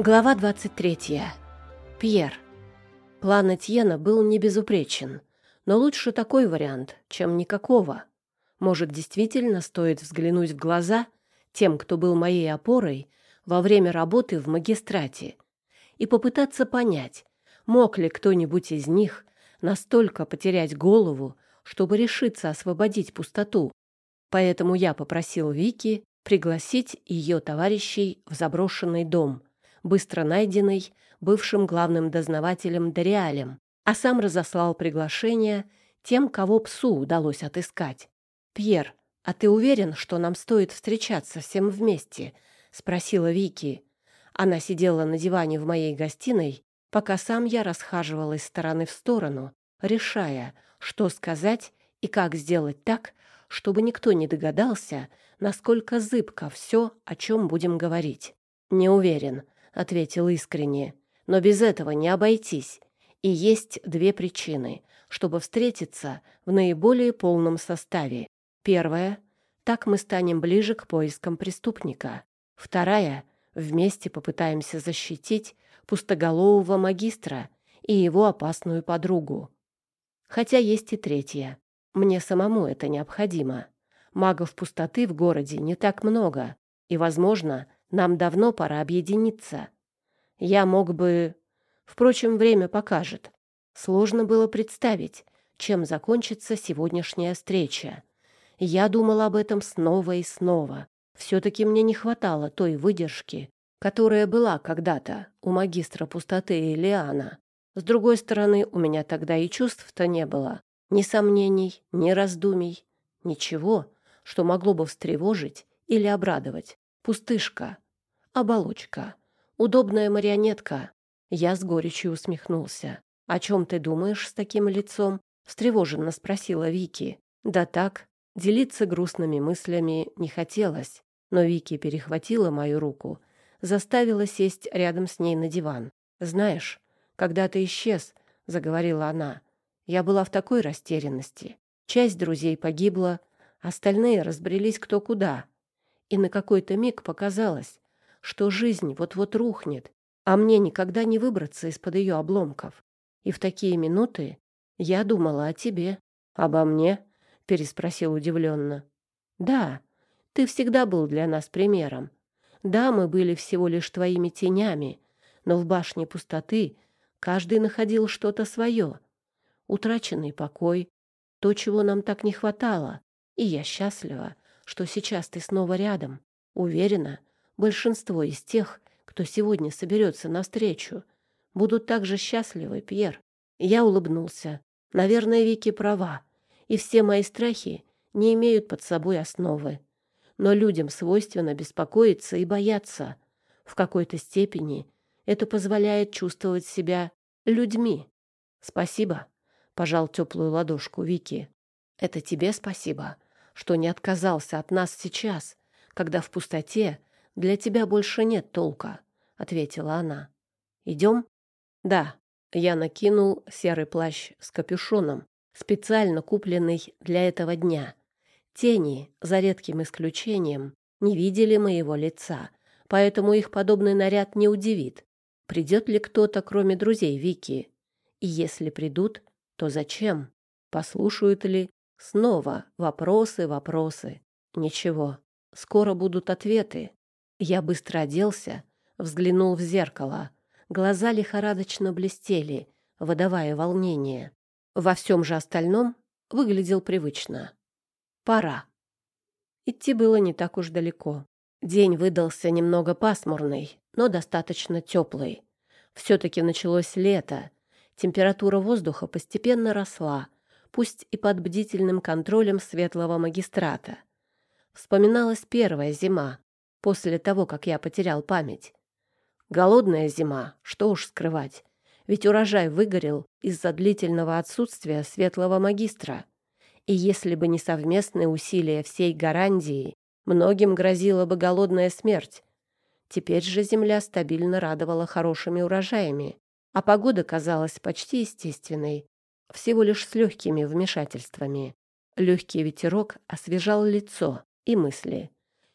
Глава 23. Пьер. План Этьена был не безупречен, но лучше такой вариант, чем никакого. Может, действительно стоит взглянуть в глаза тем, кто был моей опорой во время работы в магистрате, и попытаться понять, мог ли кто-нибудь из них настолько потерять голову, чтобы решиться освободить пустоту. Поэтому я попросил Вики пригласить ее товарищей в заброшенный дом — быстро найденный бывшим главным дознавателем Дориалем, а сам разослал приглашение тем, кого псу удалось отыскать. «Пьер, а ты уверен, что нам стоит встречаться всем вместе?» — спросила Вики. Она сидела на диване в моей гостиной, пока сам я расхаживал из стороны в сторону, решая, что сказать и как сделать так, чтобы никто не догадался, насколько зыбко все, о чем будем говорить. «Не уверен», ответил искренне. Но без этого не обойтись. И есть две причины, чтобы встретиться в наиболее полном составе. Первая — так мы станем ближе к поискам преступника. Вторая — вместе попытаемся защитить пустоголового магистра и его опасную подругу. Хотя есть и третья. Мне самому это необходимо. Магов пустоты в городе не так много, и, возможно, нам давно пора объединиться. Я мог бы... Впрочем, время покажет. Сложно было представить, чем закончится сегодняшняя встреча. Я думал об этом снова и снова. Все-таки мне не хватало той выдержки, которая была когда-то у магистра пустоты Элиана. С другой стороны, у меня тогда и чувств-то не было. Ни сомнений, ни раздумий. Ничего, что могло бы встревожить или обрадовать. Пустышка, оболочка, удобная марионетка. Я с горечью усмехнулся. «О чем ты думаешь с таким лицом?» — встревоженно спросила Вики. «Да так, делиться грустными мыслями не хотелось». Но Вики перехватила мою руку, заставила сесть рядом с ней на диван. «Знаешь, когда ты исчез», — заговорила она, — «я была в такой растерянности. Часть друзей погибла, остальные разбрелись кто куда и на какой-то миг показалось, что жизнь вот-вот рухнет, а мне никогда не выбраться из-под ее обломков. И в такие минуты я думала о тебе. «Обо мне?» — переспросил удивленно. «Да, ты всегда был для нас примером. Да, мы были всего лишь твоими тенями, но в башне пустоты каждый находил что-то свое. Утраченный покой, то, чего нам так не хватало, и я счастлива, что сейчас ты снова рядом. Уверена, большинство из тех, кто сегодня соберется навстречу, будут также счастливы, Пьер. Я улыбнулся. Наверное, Вики права, и все мои страхи не имеют под собой основы. Но людям свойственно беспокоиться и бояться. В какой-то степени это позволяет чувствовать себя людьми. Спасибо, пожал теплую ладошку Вики. Это тебе спасибо что не отказался от нас сейчас, когда в пустоте для тебя больше нет толка, — ответила она. — Идем? — Да. Я накинул серый плащ с капюшоном, специально купленный для этого дня. Тени, за редким исключением, не видели моего лица, поэтому их подобный наряд не удивит. Придет ли кто-то, кроме друзей Вики? И если придут, то зачем? Послушают ли Снова вопросы, вопросы. Ничего, скоро будут ответы. Я быстро оделся, взглянул в зеркало. Глаза лихорадочно блестели, выдавая волнение. Во всем же остальном выглядел привычно. Пора. Идти было не так уж далеко. День выдался немного пасмурный, но достаточно теплый. Все-таки началось лето. Температура воздуха постепенно росла, пусть и под бдительным контролем светлого магистрата. Вспоминалась первая зима, после того, как я потерял память. Голодная зима, что уж скрывать, ведь урожай выгорел из-за длительного отсутствия светлого магистра. И если бы не совместные усилия всей Гарандии, многим грозила бы голодная смерть. Теперь же земля стабильно радовала хорошими урожаями, а погода казалась почти естественной, всего лишь с легкими вмешательствами. Легкий ветерок освежал лицо и мысли.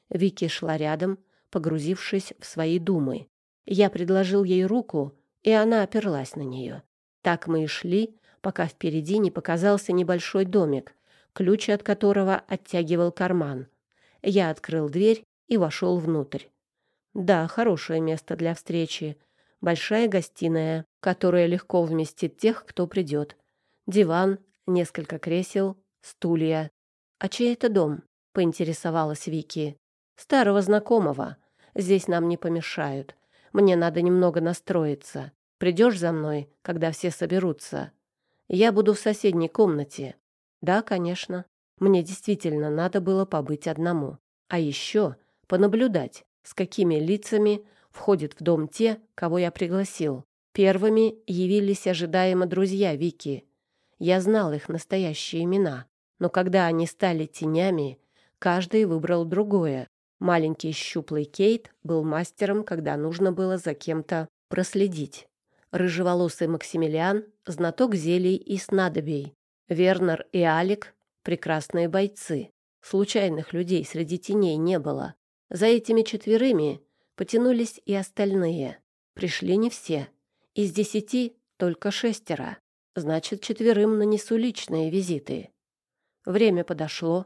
Вики шла рядом, погрузившись в свои думы. Я предложил ей руку, и она оперлась на нее. Так мы и шли, пока впереди не показался небольшой домик, ключ от которого оттягивал карман. Я открыл дверь и вошел внутрь. Да, хорошее место для встречи. Большая гостиная, которая легко вместит тех, кто придет. Диван, несколько кресел, стулья. «А чей это дом?» — поинтересовалась Вики. «Старого знакомого. Здесь нам не помешают. Мне надо немного настроиться. Придешь за мной, когда все соберутся? Я буду в соседней комнате». «Да, конечно. Мне действительно надо было побыть одному. А еще понаблюдать, с какими лицами входят в дом те, кого я пригласил. Первыми явились ожидаемо друзья Вики. Я знал их настоящие имена, но когда они стали тенями, каждый выбрал другое. Маленький щуплый Кейт был мастером, когда нужно было за кем-то проследить. Рыжеволосый Максимилиан — знаток зелий и снадобий. Вернер и Алик — прекрасные бойцы. Случайных людей среди теней не было. За этими четверыми потянулись и остальные. Пришли не все. Из десяти только шестеро. Значит, четверым нанесу личные визиты. Время подошло.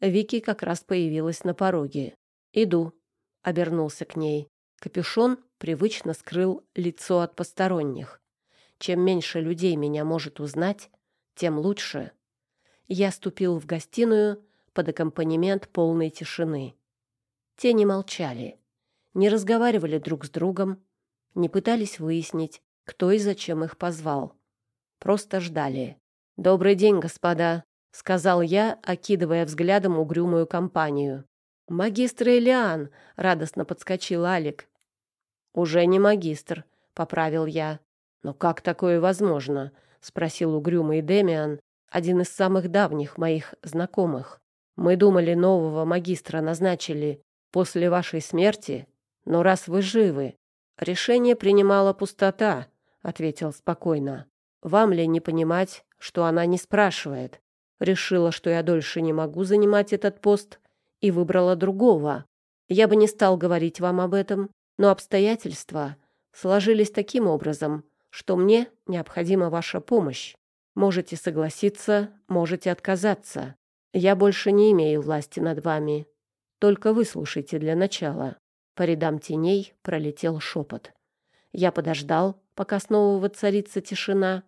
Вики как раз появилась на пороге. «Иду», — обернулся к ней. Капюшон привычно скрыл лицо от посторонних. Чем меньше людей меня может узнать, тем лучше. Я ступил в гостиную под аккомпанемент полной тишины. Те не молчали, не разговаривали друг с другом, не пытались выяснить, кто и зачем их позвал. Просто ждали. «Добрый день, господа», — сказал я, окидывая взглядом угрюмую компанию. «Магистр Элиан!» — радостно подскочил Алик. «Уже не магистр», — поправил я. «Но как такое возможно?» — спросил угрюмый Демиан, один из самых давних моих знакомых. «Мы думали, нового магистра назначили после вашей смерти, но раз вы живы, решение принимала пустота, ответил спокойно. Вам ли не понимать, что она не спрашивает? Решила, что я дольше не могу занимать этот пост и выбрала другого. Я бы не стал говорить вам об этом, но обстоятельства сложились таким образом, что мне необходима ваша помощь. Можете согласиться, можете отказаться. Я больше не имею власти над вами. Только выслушайте для начала. По рядам теней пролетел шепот. Я подождал, пока снова воцарится тишина,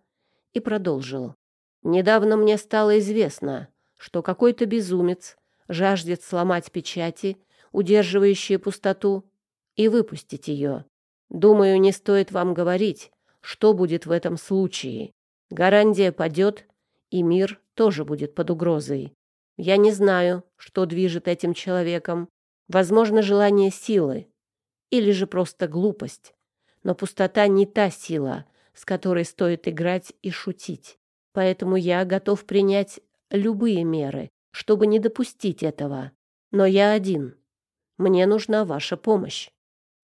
и продолжил. Недавно мне стало известно, что какой-то безумец жаждет сломать печати, удерживающие пустоту, и выпустить ее. Думаю, не стоит вам говорить, что будет в этом случае. Гарантия падет, и мир тоже будет под угрозой. Я не знаю, что движет этим человеком. Возможно, желание силы. Или же просто глупость. Но пустота не та сила, с которой стоит играть и шутить. Поэтому я готов принять любые меры, чтобы не допустить этого. Но я один. Мне нужна ваша помощь.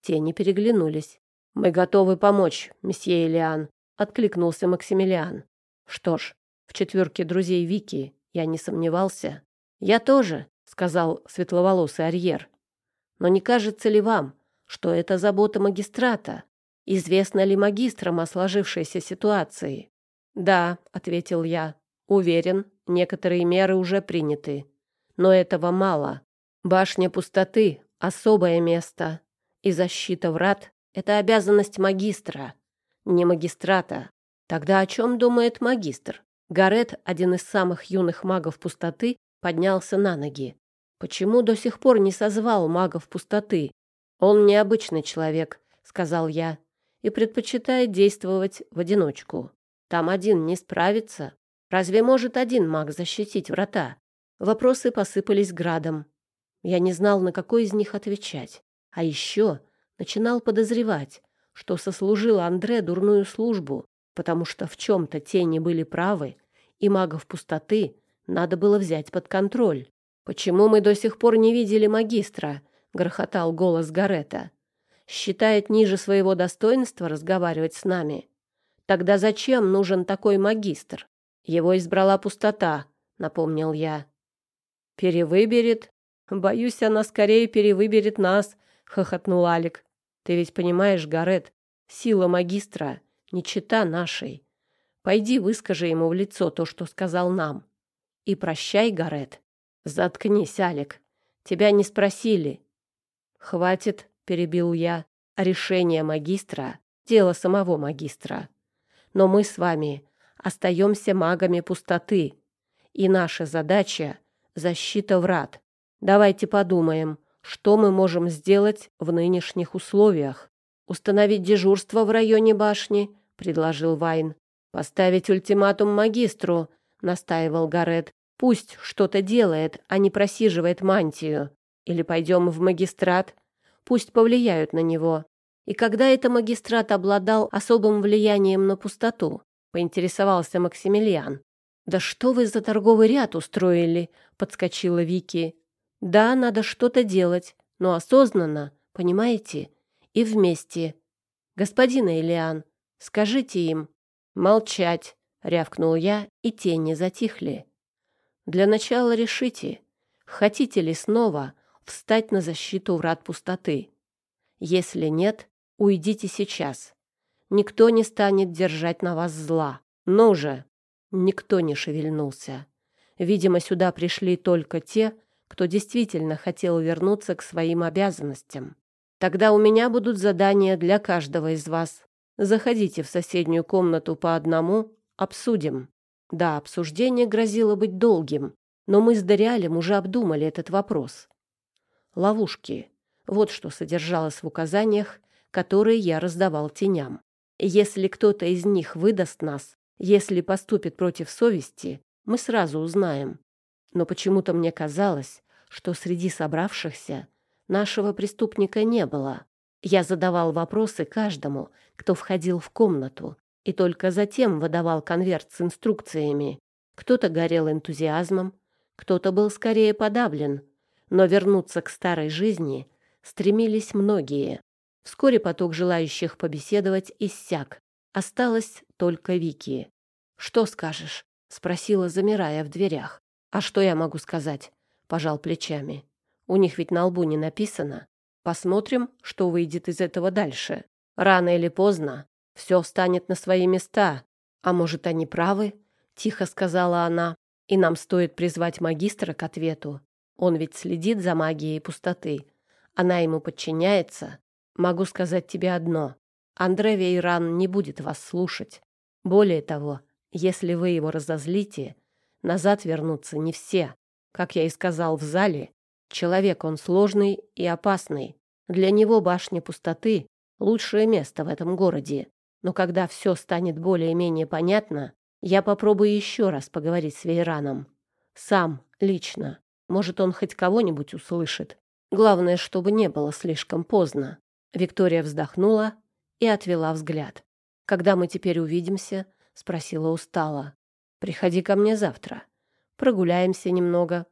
Тени переглянулись. «Мы готовы помочь, месье Элиан», — откликнулся Максимилиан. «Что ж, в четверке друзей Вики я не сомневался. «Я тоже», — сказал светловолосый Арьер. «Но не кажется ли вам, что это забота магистрата? Известно ли магистрам о сложившейся ситуации?» «Да», — ответил я. «Уверен, некоторые меры уже приняты. Но этого мало. Башня пустоты — особое место. И защита врат — это обязанность магистра, не магистрата. Тогда о чем думает магистр? Гарет, один из самых юных магов пустоты, поднялся на ноги. Почему до сих пор не созвал магов пустоты? Он необычный человек, сказал я, и предпочитает действовать в одиночку. Там один не справится. Разве может один маг защитить врата? Вопросы посыпались градом. Я не знал, на какой из них отвечать. А еще начинал подозревать, что сослужил Андре дурную службу, потому что в чем-то тени были правы, и магов пустоты надо было взять под контроль. «Почему мы до сих пор не видели магистра?» — грохотал голос Гарета. «Считает ниже своего достоинства разговаривать с нами. Тогда зачем нужен такой магистр? Его избрала пустота», — напомнил я. «Перевыберет? Боюсь, она скорее перевыберет нас», — хохотнул Алик. Ты ведь понимаешь, Гарет, сила магистра не чита нашей. Пойди выскажи ему в лицо то, что сказал нам. И прощай, Гарет. Заткнись, Алик. Тебя не спросили. Хватит, перебил я. Решение магистра — дело самого магистра. Но мы с вами остаемся магами пустоты. И наша задача — защита врат. Давайте подумаем, что мы можем сделать в нынешних условиях. Установить дежурство в районе башни, предложил Вайн. Поставить ультиматум магистру, настаивал Гарет. Пусть что-то делает, а не просиживает мантию. Или пойдем в магистрат, пусть повлияют на него. И когда это магистрат обладал особым влиянием на пустоту, поинтересовался Максимилиан. «Да что вы за торговый ряд устроили?» — подскочила Вики. «Да, надо что-то делать, но осознанно, понимаете? И вместе. Господин Элиан, скажите им». «Молчать!» — рявкнул я, и тени затихли. «Для начала решите, хотите ли снова встать на защиту врат пустоты. Если нет, уйдите сейчас. Никто не станет держать на вас зла. Ну же!» Никто не шевельнулся. Видимо, сюда пришли только те, кто действительно хотел вернуться к своим обязанностям. Тогда у меня будут задания для каждого из вас. Заходите в соседнюю комнату по одному, обсудим. Да, обсуждение грозило быть долгим, но мы с Дориалем уже обдумали этот вопрос. Ловушки. Вот что содержалось в указаниях, которые я раздавал теням. Если кто-то из них выдаст нас, если поступит против совести, мы сразу узнаем. Но почему-то мне казалось, что среди собравшихся нашего преступника не было. Я задавал вопросы каждому, кто входил в комнату, и только затем выдавал конверт с инструкциями. Кто-то горел энтузиазмом, кто-то был скорее подавлен, но вернуться к старой жизни стремились многие. Вскоре поток желающих побеседовать иссяк. Осталось только Вики. «Что скажешь?» — спросила, замирая в дверях. «А что я могу сказать?» — пожал плечами. «У них ведь на лбу не написано. Посмотрим, что выйдет из этого дальше. Рано или поздно все встанет на свои места. А может, они правы?» — тихо сказала она. «И нам стоит призвать магистра к ответу. Он ведь следит за магией пустоты. Она ему подчиняется. Могу сказать тебе одно. Андре Вейран не будет вас слушать. Более того, если вы его разозлите, назад вернутся не все. Как я и сказал в зале, человек он сложный и опасный. Для него башня пустоты — лучшее место в этом городе. Но когда все станет более-менее понятно, я попробую еще раз поговорить с Вейраном. Сам, лично. Может, он хоть кого-нибудь услышит. Главное, чтобы не было слишком поздно. Виктория вздохнула и отвела взгляд. «Когда мы теперь увидимся?» — спросила устало. «Приходи ко мне завтра. Прогуляемся немного.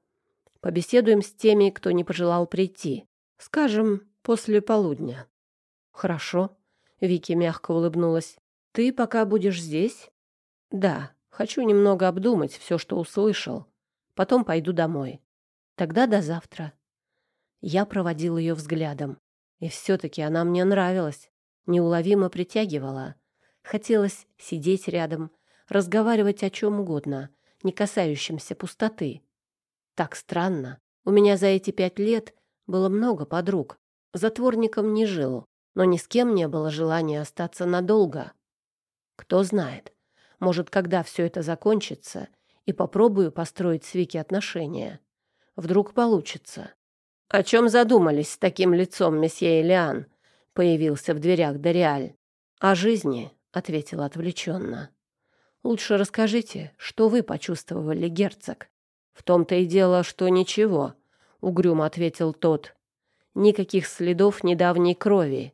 Побеседуем с теми, кто не пожелал прийти. Скажем, после полудня». «Хорошо», — Вики мягко улыбнулась. «Ты пока будешь здесь?» «Да, хочу немного обдумать все, что услышал. Потом пойду домой. Тогда до завтра». Я проводил ее взглядом. И все-таки она мне нравилась, неуловимо притягивала. Хотелось сидеть рядом, разговаривать о чем угодно, не касающемся пустоты. Так странно. У меня за эти пять лет было много подруг. Затворником не жил, но ни с кем не было желания остаться надолго. Кто знает, может, когда все это закончится, и попробую построить с Вики отношения. Вдруг получится. «О чем задумались с таким лицом, месье Элиан?» — появился в дверях Дориаль. «О жизни», — ответил отвлеченно. «Лучше расскажите, что вы почувствовали, герцог?» «В том-то и дело, что ничего», — угрюмо ответил тот. «Никаких следов недавней крови.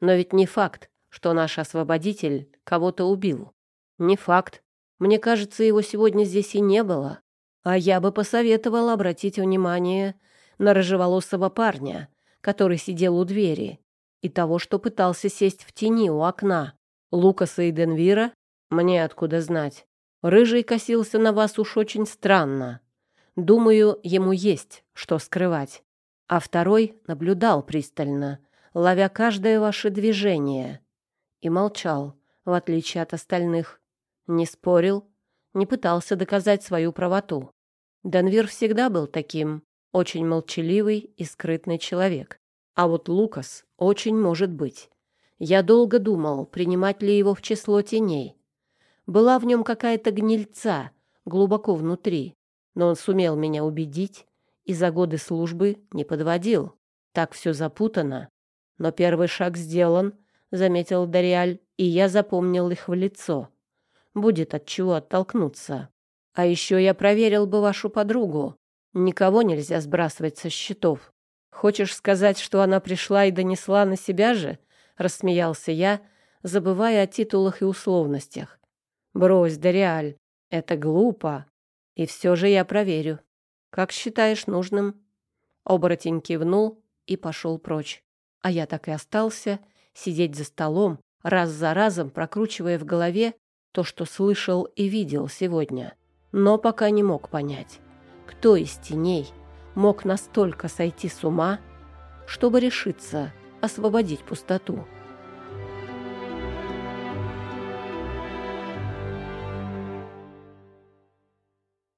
Но ведь не факт, что наш освободитель кого-то убил. Не факт. Мне кажется, его сегодня здесь и не было. А я бы посоветовал обратить внимание на рыжеволосого парня, который сидел у двери, и того, что пытался сесть в тени у окна. Лукаса и Денвира? Мне откуда знать. Рыжий косился на вас уж очень странно. Думаю, ему есть что скрывать. А второй наблюдал пристально, ловя каждое ваше движение. И молчал, в отличие от остальных. Не спорил, не пытался доказать свою правоту. Данвир всегда был таким, очень молчаливый и скрытный человек. А вот Лукас очень может быть. Я долго думал, принимать ли его в число теней. Была в нем какая-то гнильца глубоко внутри, но он сумел меня убедить и за годы службы не подводил. Так все запутано. Но первый шаг сделан, заметил Дариаль, и я запомнил их в лицо. Будет от чего оттолкнуться. А еще я проверил бы вашу подругу. Никого нельзя сбрасывать со счетов. Хочешь сказать, что она пришла и донесла на себя же? Рассмеялся я, забывая о титулах и условностях. Брось, Дариаль, это глупо. И все же я проверю. Как считаешь нужным?» Оборотень кивнул и пошел прочь. А я так и остался сидеть за столом, раз за разом прокручивая в голове то, что слышал и видел сегодня. Но пока не мог понять, кто из теней мог настолько сойти с ума, чтобы решиться освободить пустоту.